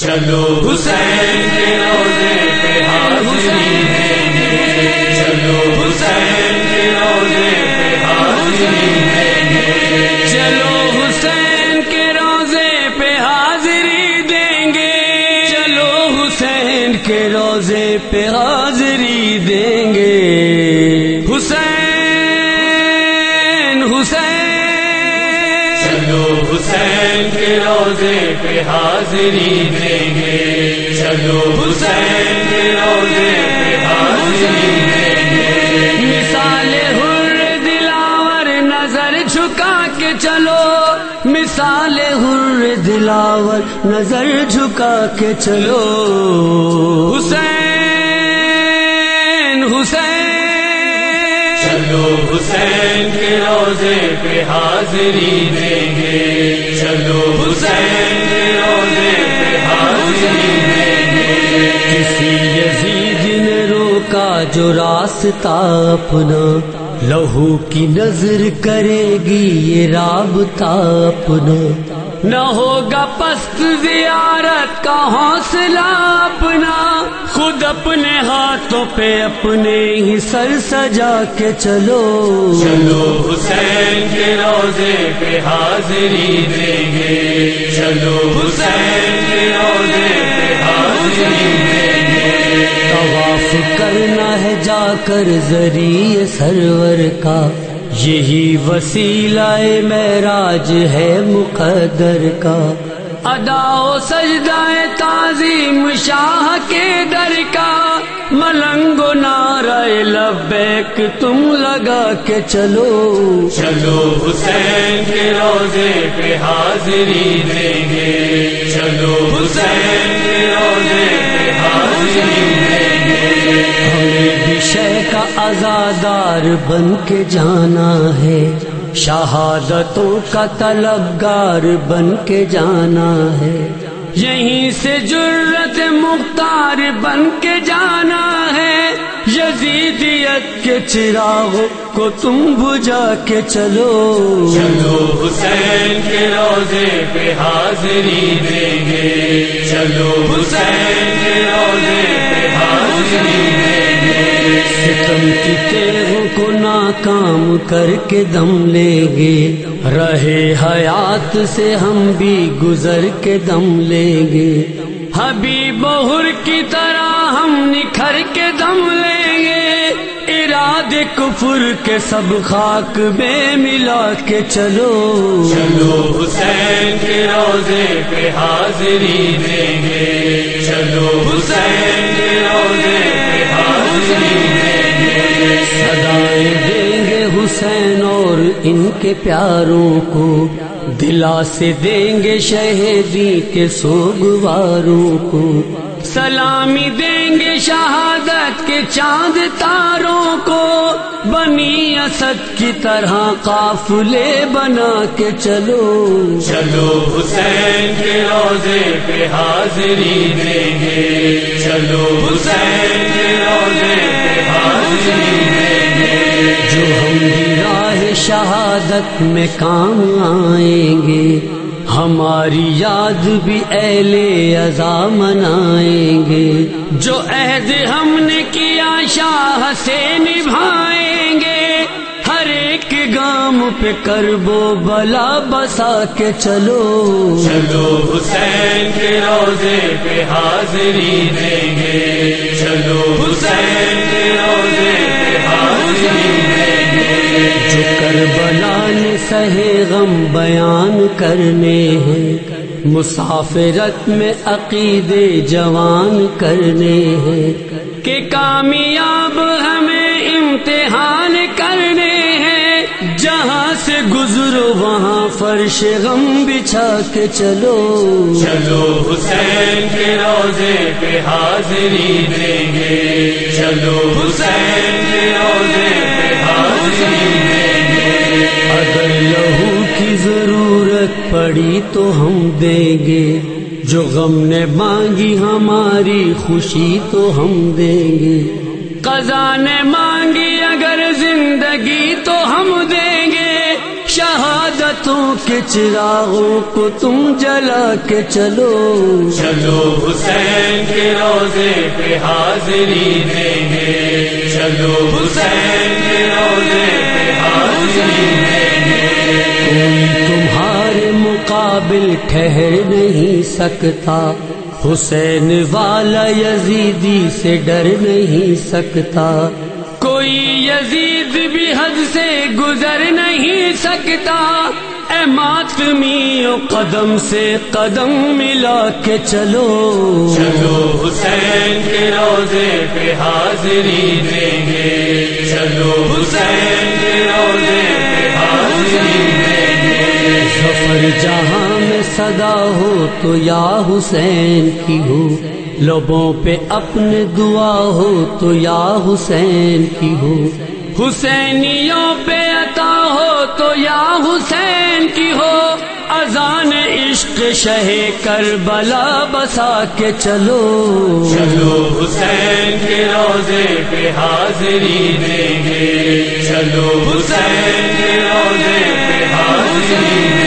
چلو حسین کے روزے پہ حاضری دیں گے چلو حسین کے روزے پہ حاضری دیں گے چلو حسین کے روزے پہ حاضری دیں گے۔ چلو حسین کے روزے پہ حاضری حسین کے روزے پہ حاضری دیں گے۔ چلو حسین کے روزے پہ حاضری دیں گے۔ مثال ہر دلاور نظر جھکا کے چلو۔ مثال ہر دلاور نظر جھکا کے چلو۔ حسین کے روزے پہ حاضری دیں گے۔ چلو حسین کے روزے پہ حاضری دیں گے۔ کسی یزید نے روکا جو راستہ اپنا، لہو کی نظر کرے گی یہ رابطہ اپنا۔ نہ ہوگا پست زیارت کا حوصلہ اپنا۔ خود اپنے ہاتھوں پہ اپنے ہی سر سجا کے چلو۔ چلو حسین کے روزے پہ حاضری دیں گے۔ چلو حسین کے روزے پہ حاضری دیں گے۔ طواف کرنا ہے جا کر ذریعے سرور کا۔ یہی وسیلہ معراج ہے مقدر کا۔ ادا و سجدہ تعظیم شاہ کے در کا۔ ملنگ و نعرہ لبیک تم لگا کے چلو۔ چلو حسین کے روزے پہ حاضری دیں گے۔ چلو حسین کے روزے پہ حاضری دیں گے۔ شے کا آزادار بن کے جانا ہے، شہادتوں کا طلبگار بن کے جانا ہے۔ یہیں سے جرت مختار بن کے جانا ہے۔ یزیدیت کے چراغ کو تم بجا کے چلو۔ چلو حسین کے روزے پہ حاضری دیں گے۔ چلو حسین کے روزے پہ حاضری دیں گے۔ ستم کی تیغوں کو ناکام کر کے دم لیں گے۔ رہے حیات سے ہم بھی گزر کے دم لیں گے۔ حبیب بہر کی طرح ہم نکھر کے دم لیں گے۔ اراد کفر کے سب خاک میں ملا کے چلو۔ چلو حسین کے روزے پہ حاضری دیں گے۔ چلو حسین کے روزے پہ حاضری دیں گے۔ سدائے دیں گے حسین اور ان کے پیاروں کو۔ دلا سے دیں گے شہیدی کے سوگواروں کو۔ سلامی دیں گے شہادت کے چاند تاروں کو۔ بنی اسد کی طرح قافلے بنا کے چلو۔ چلو حسین کے روزے پہ حاضری دیں گے۔ چلو حسین کے روزے شہادت میں کام آئیں گے۔ ہماری یاد بھی اہل ازا منائیں گے۔ جو عہد ہم نے کیا شاہ سے نبھائیں گے۔ ہر ایک گام پہ کربو بلا بسا کے چلو۔ چلو حسین کے روزے پہ حاضری دیں گے۔ چلو حسین کے روزے پہ حاضری دیں گے۔ جو کربلا نے سہے غم بیان کرنے ہیں۔ مسافرت میں عقیدے جوان کرنے ہیں۔ کہ کامیاب ہمیں امتحان کرنے ہیں۔ جہاں سے گزرو وہاں فرش غم بچھا کے چلو۔ چلو حسین کے روزے پہ حاضری دیں گے۔ چلو حسین کے روزے اگر لہو کی ضرورت پڑی تو ہم دیں گے۔ جو غم نے مانگی ہماری خوشی تو ہم دیں گے۔ قضا نے مانگی اگر زندگی تو ہم دیں گے۔ شہادتوں کے چراغوں کو تم جلا کے چلو۔ چلو حسین کے روزے پہ حاضری دیں گے۔ چلو حسین کے روزے پہ حاضری کوئی تمہارے مقابل ٹھہر نہیں سکتا، حسین والا یزیدی سے ڈر نہیں سکتا۔ کوئی یزید بھی حد سے گزر نہیں سکتا۔ ماتمی قدم سے قدم ملا کے چلو۔ چلو حسین کے روزے پہ حاضری دیں گے۔ چلو حسین کے روزے پہ حاضری دیں گے۔ سفر جہاں میں صدا ہو تو یا حسین کی ہو۔ لبوں پہ اپنے دعا ہو تو یا حسین کی ہو۔ حسینیوں پہ عطا ہو تو یا حسین کی ہو۔ اذان عشق شہ کر بلا بسا کے چلو۔ چلو حسین کے روزے پہ حاضری دیں گے۔ چلو حسین کے روزے پہ حاضری